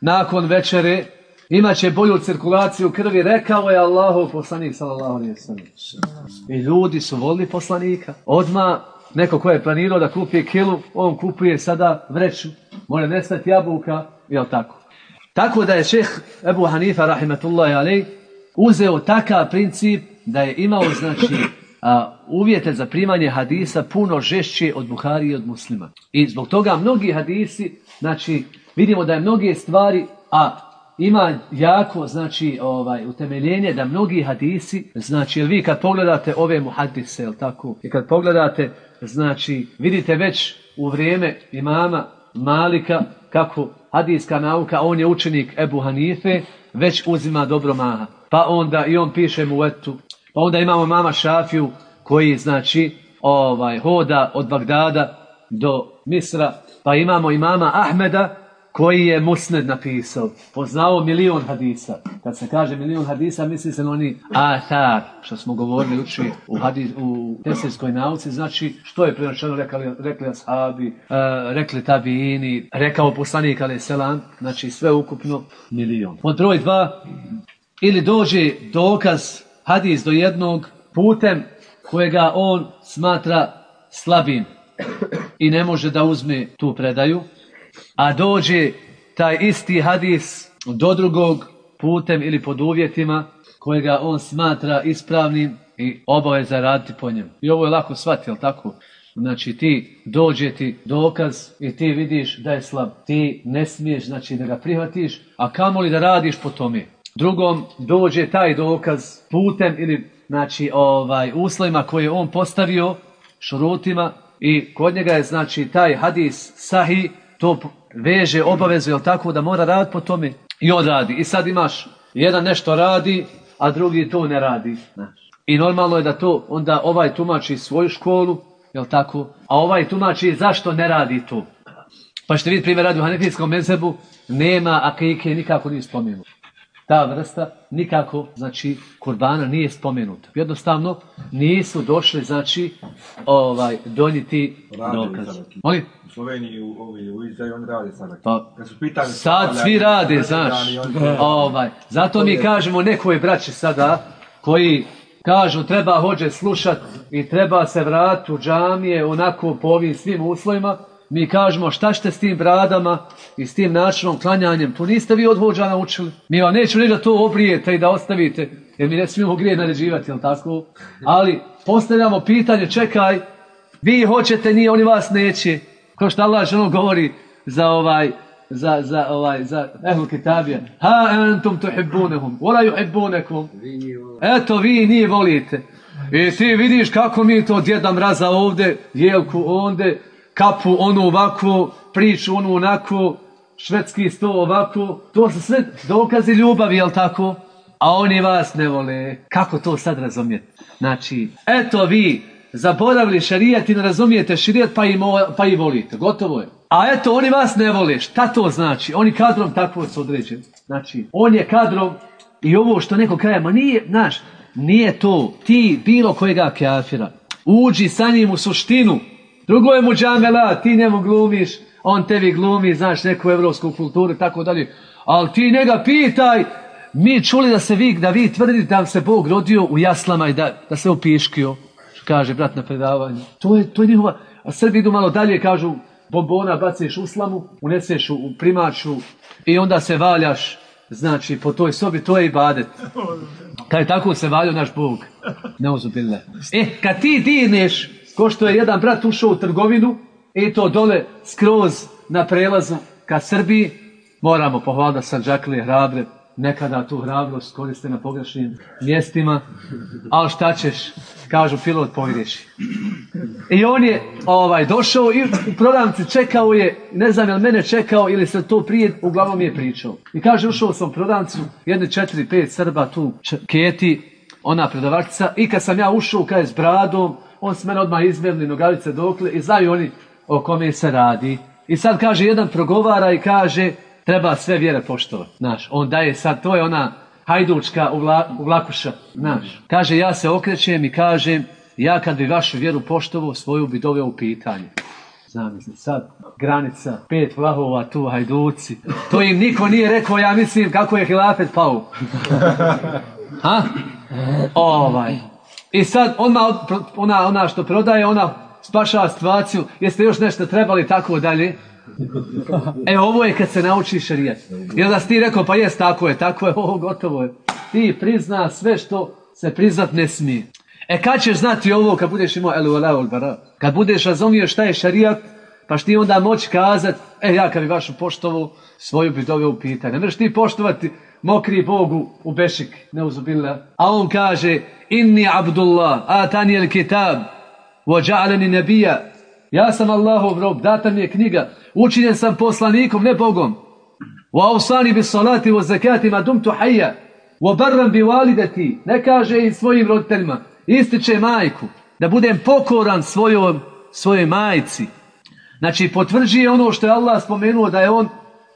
nakon večere, imaće bolju cirkulaciju krvi, rekao je Allahov poslanik, sallallahu alaihi I ljudi su volili poslanika. Odma neko ko je planirao da kupi kilu, on kupuje sada vreću. Može nestati jabuka, jel tako? Tako da je šeh Ebu Hanifa, rahimatullahi alej, uzeo takav princip da je imao, znači, a, uvjete za primanje hadisa puno žešće od Buhari i od muslima. I zbog toga mnogi hadisi, znači, vidimo da je mnoge stvari, a ima jako, znači, ovaj, utemeljenje da mnogi hadisi, znači, vi kad pogledate ove muhadise, jel tako, i kad pogledate, znači, vidite već u vrijeme imama Malika, kako hadijska nauka, on je učenik Ebu Hanife, već uzima dobro maha. Pa onda i on piše mu etu. Pa onda imamo mama Šafiju koji znači ovaj hoda od Bagdada do Misra, pa imamo imama Ahmeda koji je Musned napisao, poznao milion hadisa. Kad se kaže milion hadisa, misli se na oni athar, što smo govorili uči u, hadis, u tesirskoj nauci, znači što je prenošeno rekli, rekli ashabi, uh, rekli tabini, rekao poslanik ali selam, znači sve ukupno milion. Pod broj dva, ili dođe dokaz hadis do jednog putem kojega on smatra slabim i ne može da uzme tu predaju, a dođe taj isti hadis do drugog putem ili pod uvjetima kojega on smatra ispravnim i obaveza raditi po njemu. I ovo je lako shvatiti, jel tako? Znači ti dođe ti dokaz i ti vidiš da je slab. Ti ne smiješ znači da ga prihvatiš, a kamoli da radiš po tome. Drugom dođe taj dokaz putem ili znači ovaj uslovima koje je on postavio šurutima i kod njega je znači taj hadis sahi to veže obavezu, jel tako, da mora raditi po tome i on radi. I sad imaš, jedan nešto radi, a drugi to ne radi. I normalno je da to onda ovaj tumači svoju školu, jel tako, a ovaj tumači zašto ne radi to. Pa ćete vidjeti primjer radi u Hanefijskom mezebu, nema akike, nikako nije spomenuto ta vrsta nikako, znači, kurbana nije spomenuta. Jednostavno, nisu došli, znači, ovaj, doniti dokaz. Oni? U Sloveniji, u, u, oni rade sada. Pa, Kad su pitani, sad svi rade, znaš. Ovaj, zato mi kažemo nekoj braći sada, koji kažu treba hođe slušat i treba se vratiti u džamije onako po ovim svim uslovima, mi kažemo šta ćete s tim bradama i s tim načinom klanjanjem, to niste vi od hođa naučili. Mi vam neću reći da to obrijete i da ostavite, jer mi ne smijemo grije naređivati, jel tako? Ali postavljamo pitanje, čekaj, vi hoćete, nije, oni vas neće. Ko što Allah ženo govori za ovaj, za, za, ovaj, za ehlu kitabija. Ha entum tuhibbunehum, vola yuhibbunekum. Eto, vi nije volite. I ti vidiš kako mi to djeda mraza ovde, jelku onde, kapu onu ovakvu, priču onu onakvu, švedski sto ovako, to su sve dokazi ljubavi, jel tako? A oni vas ne vole. Kako to sad razumijete? Znači, eto vi, zaboravili šarijat i ne razumijete šarijat pa i, pa i volite. Gotovo je. A eto, oni vas ne vole. Šta to znači? Oni kadrom tako su određeni. Znači, on je kadrom i ovo što neko kaže, ma nije, znaš, nije to. Ti bilo kojega kafira. Uđi sa njim u suštinu. Drugo je mu džamela, ti njemu glumiš, on tebi glumi, znaš, neku evropsku kulturu i tako dalje. Ali ti njega pitaj, mi čuli da se vi, da vi tvrdite da se Bog rodio u jaslama i da, da se opiškio, kaže brat na predavanju. To je, to je njihova, a Srbi idu malo dalje, kažu, bombona baciš u slamu, uneseš u primaču i onda se valjaš, znači, po toj sobi, to je i badet. Kad je tako se valio naš Bog. Ne. E, kad ti dirneš, ko što je jedan brat ušao u trgovinu, i to dole skroz na prelazu ka Srbiji, moramo pohvaliti Sanđaklije hrabre, nekada tu hrabrost koriste na pogrešnim mjestima, ali šta ćeš, kažu pilot pogriješi. I on je ovaj došao i u prodavnici čekao je, ne znam je li mene čekao ili se to prije, uglavnom je pričao. I kaže, ušao sam u prodavnicu, jedne četiri, pet Srba tu, keti, ona prodavačica, i kad sam ja ušao, kada je s bradom, on s mene odmah izmjerili nogavice dokle i znaju oni o kome se radi. I sad kaže, jedan progovara i kaže, treba sve vjere poštovati. Znaš, on daje sad, to je ona hajdučka u, vla, u vlakuša. Znaš, kaže, ja se okrećem i kažem, ja kad bi vašu vjeru poštovao, svoju bi doveo u pitanje. Znam, sad, granica, pet vlahova tu, hajduci. To im niko nije rekao, ja mislim, kako je hilafet pao. Ha? Ovaj. I sad, ona, ona, ona što prodaje, ona spašava situaciju, jeste još nešto trebali tako dalje. E, ovo je kad se nauči šarijat. I onda si ti rekao, pa jes, tako je, tako je, ovo gotovo je. Ti prizna sve što se priznat ne smije. E, kad ćeš znati ovo kad budeš imao elu elu? Kad budeš razumio šta je šarijat, pa što ti onda moći kazat, e, ja kad bi vašu poštovu, svoju bi doveo u pitanje. Ne možeš ti poštovati mokri Bogu u bešik, ne uzubila. A on kaže, inni abdullah, atani el kitab, vođaleni nebija, ja sam Allahov rob, data mi je knjiga, učinjen sam poslanikom, ne Bogom. Wa ausani bi salati wa zakati ma dumtu hayya. Wa barran bi walidati. Ne kaže i svojim roditeljima, ističe majku, da budem pokoran svojom svojoj majci. Znači, potvrđuje ono što je Allah spomenuo da je on,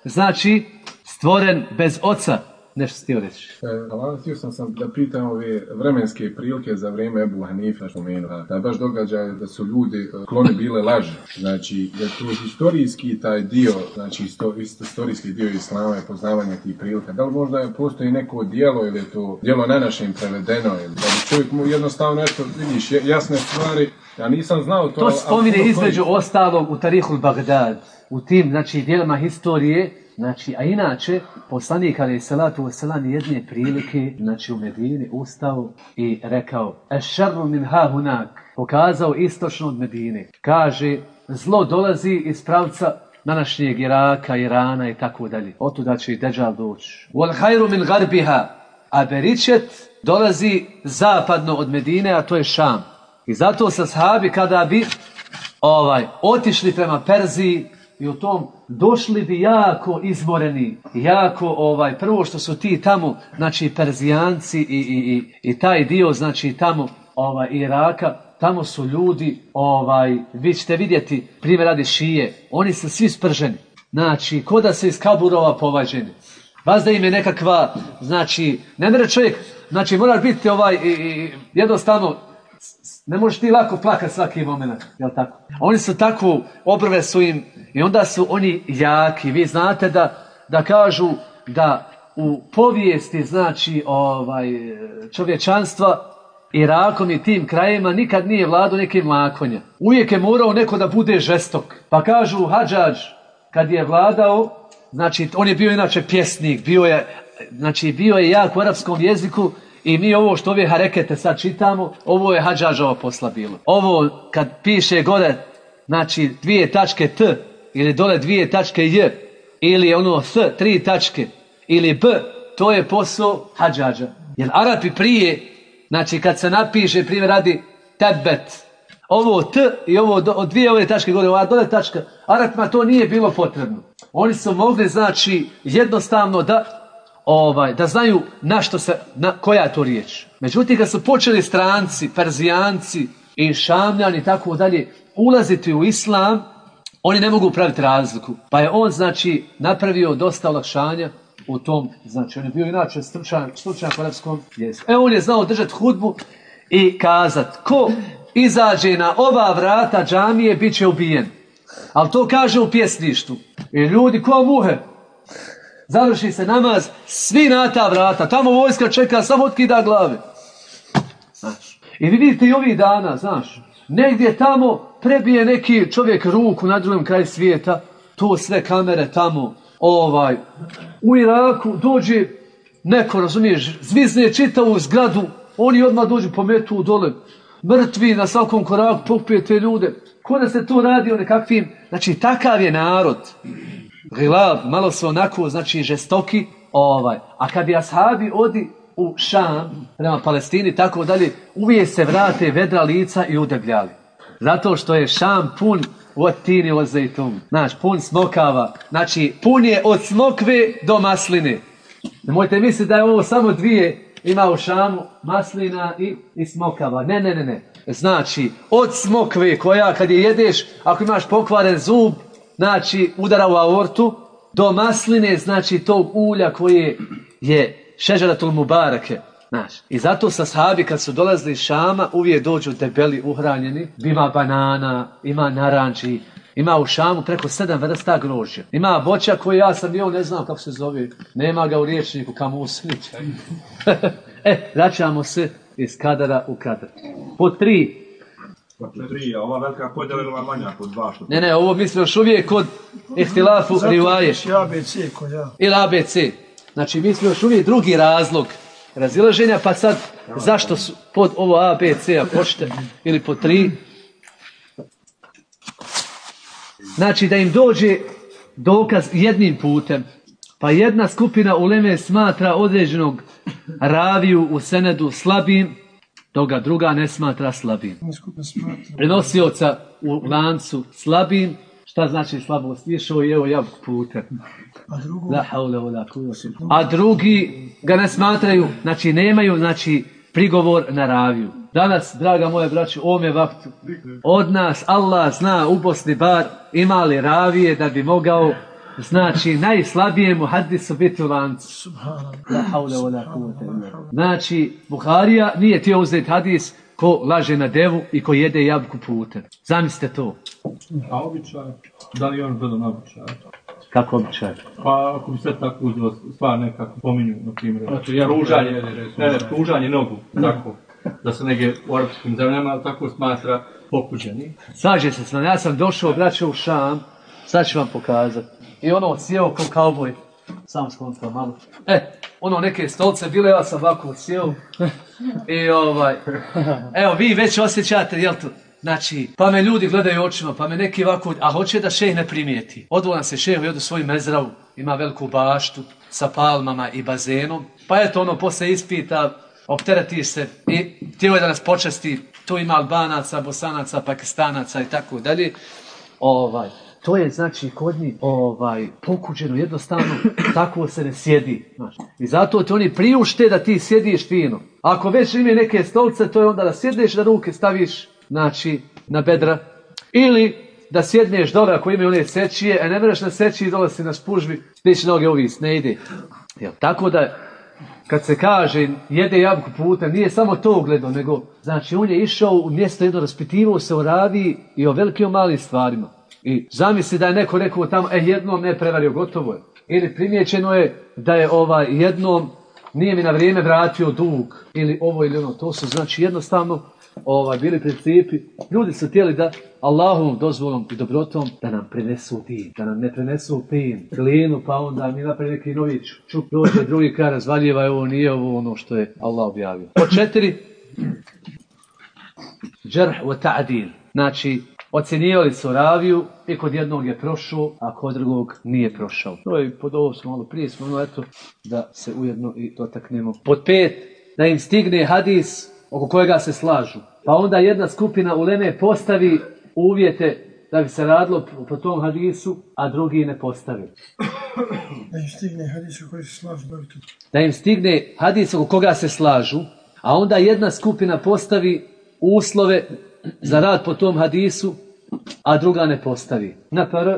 znači, stvoren bez oca. Nešto si htio reći. E, Allah, htio sam, sam da pitam ove vremenske prilike za vrijeme Ebu Hanifa spomenuo. Da baš događaj da su ljudi e, klone bile laži. Znači, da je to historijski taj dio, znači isto, isto historijski dio Islama je poznavanje tih prilika. Da li možda je, postoji neko dijelo ili je to dijelo na našem prevedeno ili da bi čovjek mu jednostavno eto, vidiš, jasne stvari, ja nisam znao to. To apsolutno između ostalog u Tarihul Bagdad, u tim, znači, dijelima historije, znači, a inače, poslanik ali salatu wasalam jedne prilike, znači, u Medini ustao i rekao, Ešarru min ha hunak, pokazao istočno od Medine. Kaže, zlo dolazi iz pravca današnjeg Iraka, Irana i tako dalje. Otuda će i Deđal doći. Wal hajru min garbiha, a beričet dolazi zapadno od Medine, a to je Šam. I zato sa sahabi kada bi ovaj otišli prema Perziji i u tom došli bi jako izmoreni, jako ovaj prvo što su ti tamo znači Perzijanci i, i, i, i taj dio znači tamo ovaj Iraka tamo su ljudi ovaj vi ćete vidjeti primjer radi šije. Oni su svi sprženi. Znači ko da se iz kaburova povađeni Vas da im je nekakva, znači, ne mere čovjek, znači moraš biti ovaj, i, i, jednostavno, ne možeš ti lako plakat svaki moment, jel tako? Oni su tako, obrve su im, i onda su oni jaki. Vi znate da, da kažu da u povijesti, znači, ovaj, čovječanstva, Irakom i tim krajima nikad nije vladao neki mlakonja. Uvijek je morao neko da bude žestok. Pa kažu Hadžađ, kad je vladao, znači on je bio inače pjesnik, bio je, znači bio je jak u arapskom jeziku i mi ovo što ove harekete sad čitamo, ovo je Hadžađova posla bilo. Ovo kad piše gore, znači dvije tačke T ili dole dvije tačke J ili ono S, tri tačke ili B, to je posao Hadžađa. Jer Arapi prije, znači kad se napiše primjer radi tebet, ovo T i ovo od dvije ove tačke gore, ova dole tačka, Arapima to nije bilo potrebno. Oni su mogli, znači, jednostavno da ovaj, da znaju na što se, na, koja je to riječ. Međutim, kad su počeli stranci, perzijanci i šamljani i tako dalje ulaziti u islam, oni ne mogu praviti razliku. Pa je on, znači, napravio dosta olakšanja u tom, znači, on je bio inače stručan, stručan arapskom jeziku. E, on je znao držati hudbu i kazat, ko izađe na ova vrata džamije, bit će ubijen. Ali to kaže u pjesništu. I ljudi ko muhe. Završi se namaz, svi na ta vrata. Tamo vojska čeka, samo otkida glave. Znaš. I vi vidite i ovih dana, znaš, negdje tamo prebije neki čovjek ruku na drugom kraju svijeta, to sve kamere tamo, ovaj, u Iraku dođe neko, razumiješ, zvizne čitavu zgradu, oni odmah dođu po metu dole, mrtvi na svakom koraku, popije te ljude. Ko se to radi o nekakvim, znači takav je narod. Gilab, malo su onako, znači žestoki, ovaj. A kad je ashabi odi u Šam, prema Palestini, tako dalje, uvijek se vrate vedra lica i udebljali. Zato što je Šam pun od tini od zejtum. Znaš, pun smokava. Znači, pun je od smokve do masline. Nemojte misliti da je ovo samo dvije ima u Šamu maslina i, i smokava. Ne, ne, ne, ne. Znači, od smokve koja kad je jedeš, ako imaš pokvaren zub, znači udara u aortu, do masline, znači tog ulja koje je šežaratul mubarake. Znaš, i zato sa sahabi kad su dolazili Šama, uvijek dođu debeli uhranjeni, ima banana, ima naranči, ima u Šamu preko sedam vrsta grožđa. Ima voća koje ja sam jeo, ne znam kako se zove, nema ga u riječniku, kamusnić. e, vraćamo se iz kadara u kadar. Po tri. Tri, a ova velika podjela ili manja dva što? Ne, ne, ovo mislim još uvijek kod ihtilafu rivaje. Zato ABC ja. Ili ABC. Znači, mi smo još uvijek drugi razlog razilaženja, pa sad, zašto su pod ovo ABC-a pošte ili po tri? Znači, da im dođe dokaz jednim putem, pa jedna skupina uleme smatra određenog raviju u senedu slabim, toga druga ne smatra slabim. Prenosioca u lancu slabim, šta znači slabost? Išao je evo jabuku putem. A drugo? Drugi ga ne smatraju, znači nemaju, znači prigovor na raviju. Danas, draga moja braću, u ovome vaktu, od nas Allah zna u Bosni bar ima li ravije da bi mogao Znači, najslabije mu hadisu biti u lancu. Znači, Buharija nije htio uzeti hadis ko laže na devu i ko jede jabuku putem. Zamislite to. A običaj, da li je on gledao na običaj? Kako običaj? Pa ako bi sve tako uzelo stvar nekako pominju, na primjer, Znači, ja pružanje, recimo. ne, ne, pružanje nogu, tako, da se negdje u arapskim zemljama, ali tako smatra pokuđeni. Slaže se s nama. Ja sam došao, braćo, u Šam. Sad ću vam pokazati. I ono sjeo kao kauboj. Sam skontao malo. E, ono neke stolce bile, ja sam ovako sjeo. I ovaj, evo vi već osjećate, jel to? Znači, pa me ljudi gledaju očima, pa me neki ovako, a hoće da šeh ne primijeti. Odvolan se šeh i odu svoju mezravu, ima veliku baštu sa palmama i bazenom. Pa eto ono, posle ispita, opterati se i htio je da nas počasti. Tu ima Albanaca, Bosanaca, Pakistanaca i tako dalje. Ovaj, to je znači kod njih ovaj, pokuđeno jednostavno, tako se ne sjedi. Znaš. I zato ti oni priušte da ti sjediš fino. Ako već ime neke stolce, to je onda da sjedneš da ruke staviš znači, na bedra. Ili da sjedneš dole ako imaju one sečije, a ne mreš na sečiji dole si na spužbi, već noge ovis, ne ide. Jel, tako da kad se kaže jede jabuku putem, nije samo to gledao, nego znači on je išao u mjesto jedno, raspitivao se o radi i o velikim malim stvarima. I zamisli da je neko rekao tamo, e jednom ne prevario, gotovo je. Ili primjećeno je da je ovaj jednom nije mi na vrijeme vratio dug ili ovo ili ono. To su znači jednostavno ovaj, bili principi. Ljudi su htjeli da Allahovom dozvolom i dobrotom da nam prenesu din, da nam ne prenesu plin, glinu, pa onda mi napravi neki novi čuk, dođe drugi kraj razvaljeva, ovo nije ovo ono što je Allah objavio. Po četiri, džrh wa ta'dil. Znači, ocjenjivali su raviju i kod jednog je prošao, a kod drugog nije prošao. To je pod ovo smo malo prije smo, eto, da se ujedno i dotaknemo. Pod pet, da im stigne hadis oko kojega se slažu. Pa onda jedna skupina uleme postavi uvjete da bi se radilo po tom hadisu, a drugi ne postavi. Da im stigne hadis u koji se slažu. Da im stigne hadis oko koga se slažu, a onda jedna skupina postavi uslove za rad po tom hadisu, a druga ne postavi. Na prv,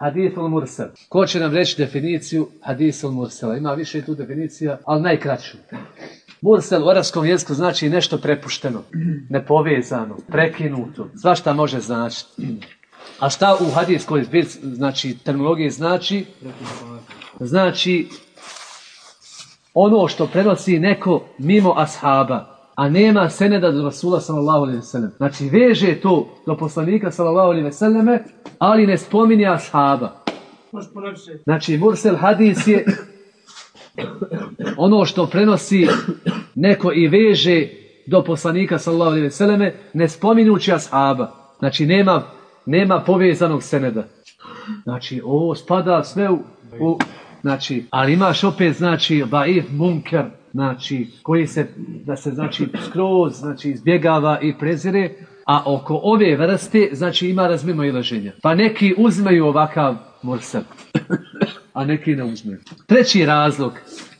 hadis al mursal. Ko će nam reći definiciju hadis al mursala? Ima više tu definicija, ali najkraću. Mursel u arapskom jeziku znači nešto prepušteno, nepovezano, prekinuto. Svašta može značiti. A šta u hadijskoj znači terminologiji znači? Znači ono što prenosi neko mimo ashaba, a nema seneda do Rasula sallallahu alaihi wasallam. Znači veže to do poslanika sallallahu alaihi wasallam, ali ne spominje ashaba. Znači mursel hadis je ono što prenosi neko i veže do poslanika sallallahu alejhi ve selleme ne spominjući ashaba. Znači nema nema povezanog seneda. Znači ovo spada sve u, u znači ali imaš opet znači baif munker znači koji se da se znači skroz znači izbjegava i prezire a oko ove vrste znači ima razmimo ilaženja. Pa neki uzmeju ovakav mursel a neki ne uzmeju. Treći razlog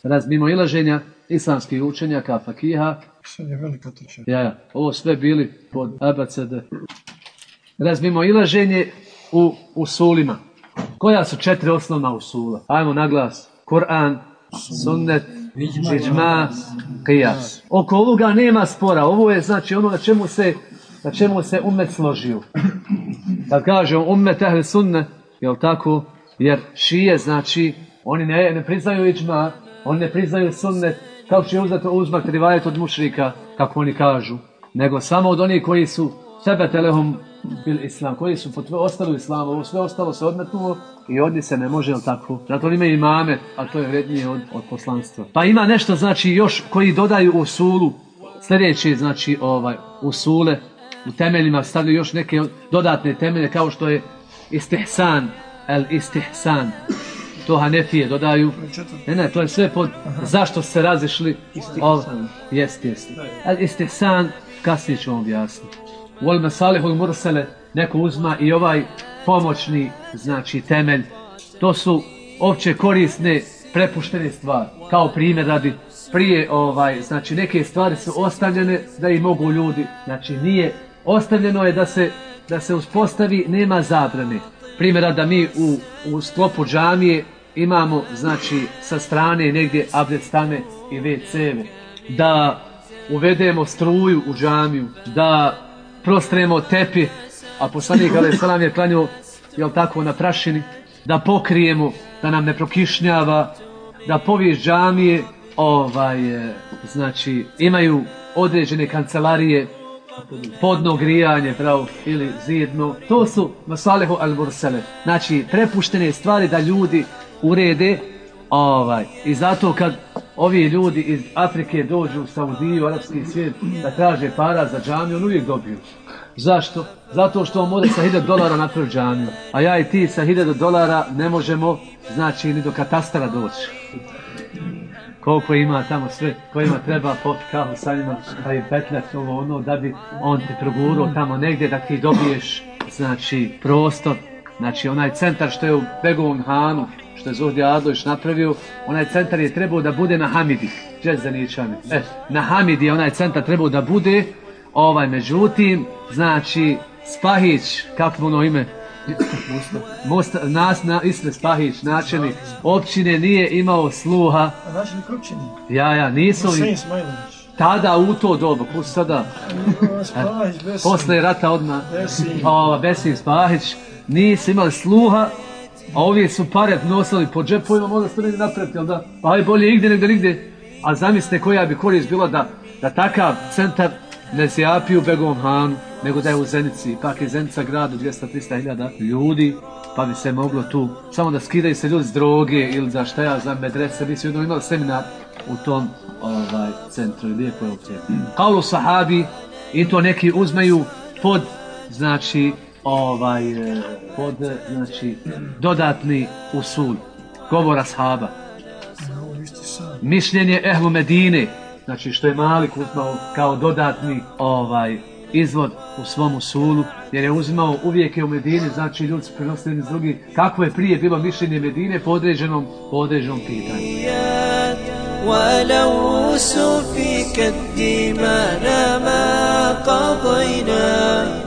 razmimo ilaženja islamskih učenjaka, fakiha. Sad je velika. Ja, ja, ovo sve bili pod ABCD. Razmimo ilaženje u usulima. Koja su četiri osnovna usula? Ajmo na glas. Kur'an, sunnet, iđma, qiyas. Oko ovoga nema spora. Ovo je znači ono na čemu se na čemu se umet složio. Kad kažemo umet ahli sunne, jel tako? Jer šije znači oni ne, ne priznaju iđma, oni ne priznaju sunnet, kao će uzeti uzmak rivajet od mušrika, kako oni kažu, nego samo od onih koji su sebe telehom bil islam, koji su ostali u islamu, ovo sve ostalo se odmetnulo i od njih se ne može, jel tako? Zato oni imaju imame, a to je vrednije od, od poslanstva. Pa ima nešto, znači, još koji dodaju u sulu, sljedeći, znači, ovaj, u sule, u temeljima stavljaju još neke dodatne temelje, kao što je istihsan, el istihsan, to Hanefije dodaju. Ne, ne, to je sve pod zašto se razišli. Istihsan. Jest, jest. Al istihsan, kasnije ću vam objasniti. Vol mesalihul mursele, neko uzma i ovaj pomoćni, znači temelj. To su opće korisne, prepuštene stvari. Kao primjer radi prije ovaj znači neke stvari su ostavljene da ih mogu ljudi znači nije ostavljeno je da se da se uspostavi nema zabrane primjera da mi u, u sklopu džamije imamo znači sa strane negdje abdestane i WC-eve da uvedemo struju u džamiju da prostremo tepi a poslanik ali salam je klanio jel tako na prašini da pokrijemo da nam ne prokišnjava da poviješ džamije ovaj, e, znači, imaju određene kancelarije, podno grijanje, pravo, ili zidno. To su masalehu al mursele. Znači, prepuštene stvari da ljudi urede, ovaj, i zato kad ovi ljudi iz Afrike dođu u Saudiju, arapski svijet, da traže para za džamiju, on uvijek dobiju. Zašto? Zato što on može sa 1000 dolara napraviti džamiju. A ja i ti sa 1000 dolara ne možemo, znači, ni do katastara doći koliko ima tamo sve, kojima treba popiti kahu sa njima, pa i petljat ovo ono, da bi on ti progurao tamo negdje da ti dobiješ, znači, prostor, znači onaj centar što je u Begovom Hanu, što je Zuhdi Adlović napravio, onaj centar je trebao da bude na Hamidi, Džezaničani. E, na Hamidi je onaj centar trebao da bude, ovaj, međutim, znači, Spahić, kako mu ono ime, Most, nas, na, Istre Spahić, načelnik općine nije imao sluha. A načelnik općine? Ja, ja. Smajlović. Tada u to doba, ko su sada, Spahić, Besim. posle rata odmah, Besim. ova, Besim Spahić, nisu imali sluha, a ovi su pare nosili po džepovima, možda ste negdje napraviti, jel da? Pa aj bolje igdje nego nigdje. A zamislite koja bi korist bila da, da takav centar ne zjapi u Begovom Hanu, nego da je u Zenici. Ipak je Zenica grad od 200-300 hiljada ljudi, pa bi se moglo tu, samo da skidaju se ljudi s droge ili za šta ja, za medrese, bi se jednom imali seminar u tom ovaj, centru i lijepo je. Kaulu sahabi, i to neki uzmeju pod, znači, ovaj, eh, pod, eh, znači, dodatni usul, govora sahaba. Mišljenje Ehlu Medine, znači što je Malik uzmao kao dodatni ovaj izvod u svom usulu, jer je uzimao uvijek je u Medini, znači ljudi su prenosili jedni s drugi, kako je prije bilo mišljenje Medine po određenom, po određenom pitanju. ولو سفكت دمانا ما قضينا